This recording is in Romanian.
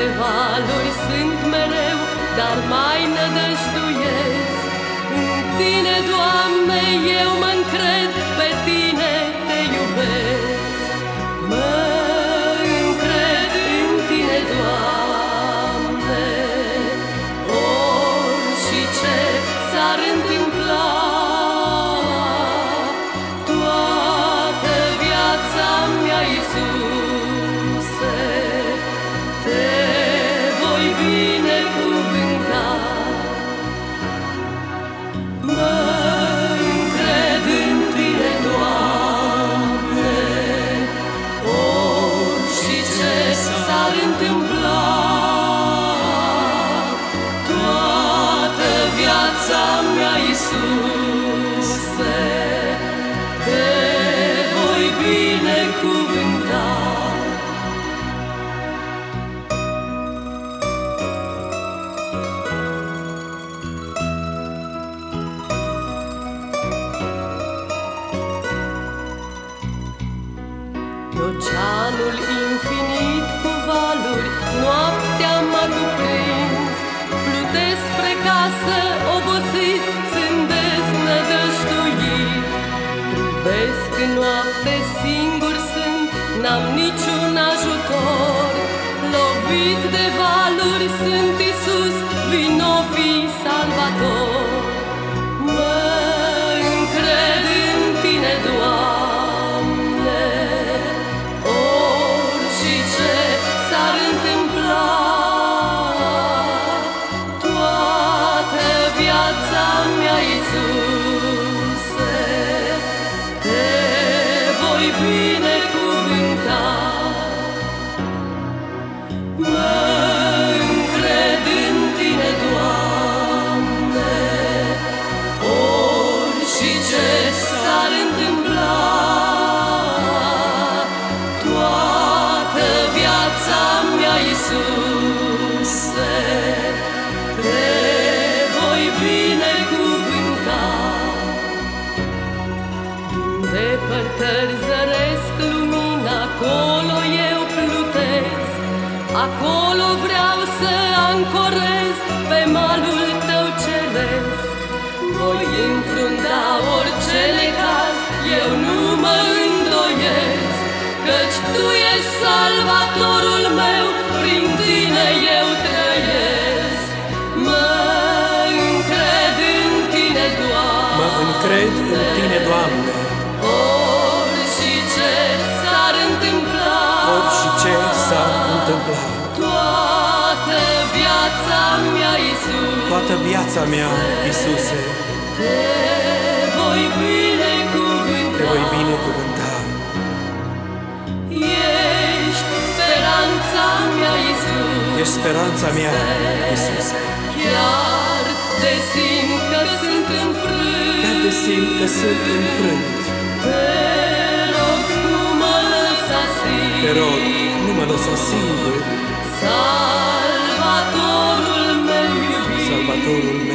de valuri sunt mereu, dar mai nădăjduiesc. În tine, Doamne, eu mă încred, binecuvânta Pe oceanul infinit cu valuri Noaptea m-a cuprins. Plutesc spre casă obosit Sunt deznădăjduit. Privesc în noapte singur sunt N-am niciun ajutor. Lovit de valuri sunt Isus Vino fi salvator. Mă încred în Tine, Doamne. Orice s-ar întâmpla Toată viața mea, Iisuse Te voi binecuvânta depărtări zăresc lumina Acolo eu plutesc. Acolo vreau să ancorez Pe malul Tău ceresc. Voi înfrunta orice necaz Eu nu mă îndoiesc Căci Tu ești salvatorul Toată viața mea, Iisuse, Te voi binecuvânta te voi binecuvânta. Ești speranța mea, Iisus Ești speranța mea, Iisuse. Chiar te simt că sunt înfrânt Chiar te simt că sunt înfrânt. Te Senhor.